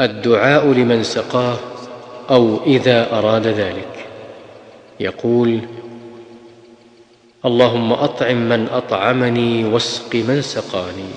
الدعاء لمن سقاه أو إذا أراد ذلك. يقول اللهم أطعم من أطعمني واسق من سقاني.